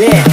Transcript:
Yeah.